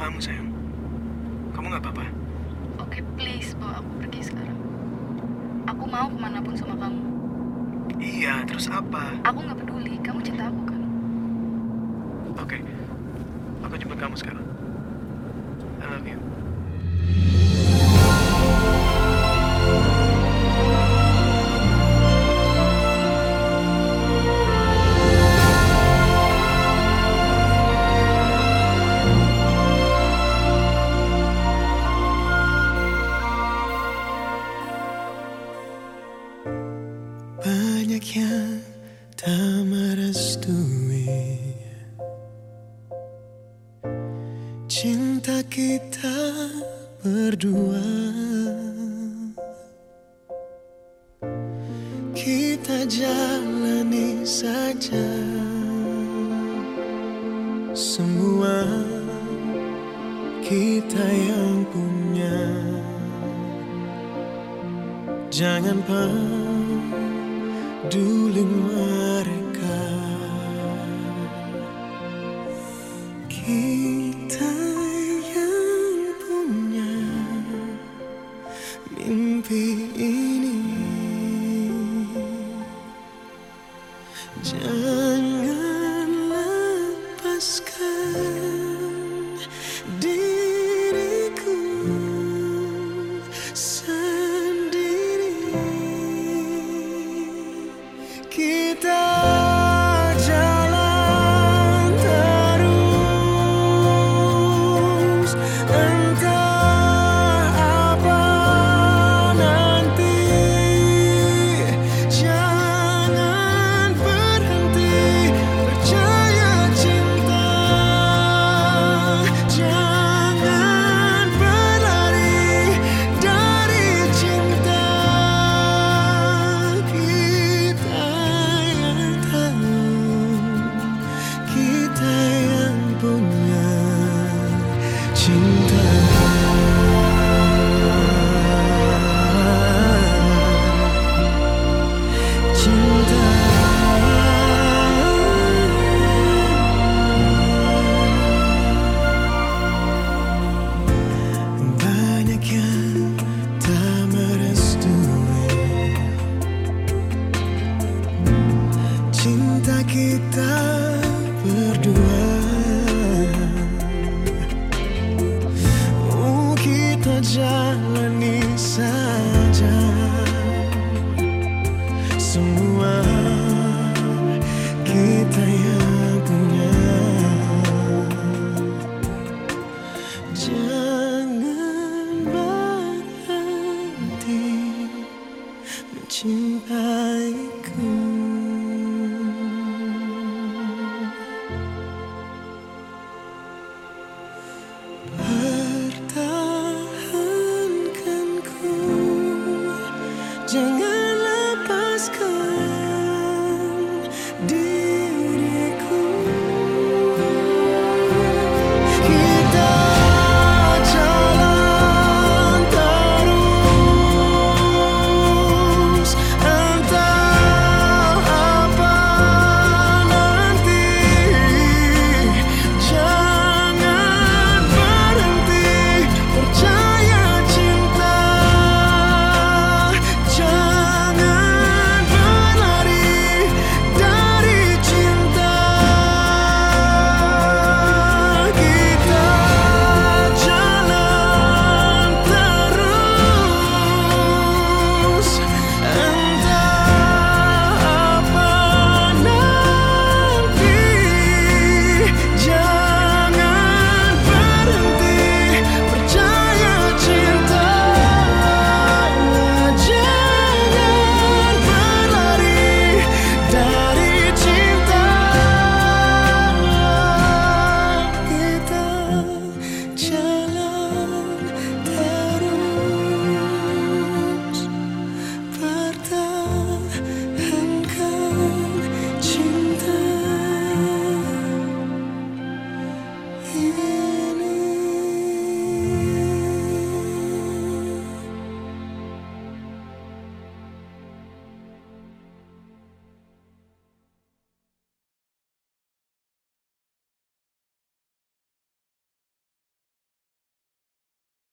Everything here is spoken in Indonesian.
kamu sayang. Kamu nggak apa-apa? Oke, please bawa aku pergi sekarang. Aku mau ke mana pun sama kamu. Iya, terus apa? Aku nggak peduli, kamu cinta aku kan? Oke, aku jemput kamu sekarang. Cinta kita berdua. Kita jalani saja Semua kita yang punya. Jangan peduli mereka. Kita Jangan cinta kita berdua. Oh kita jalani saja Semua kita yang punya. Jangan berhenti mencintaiku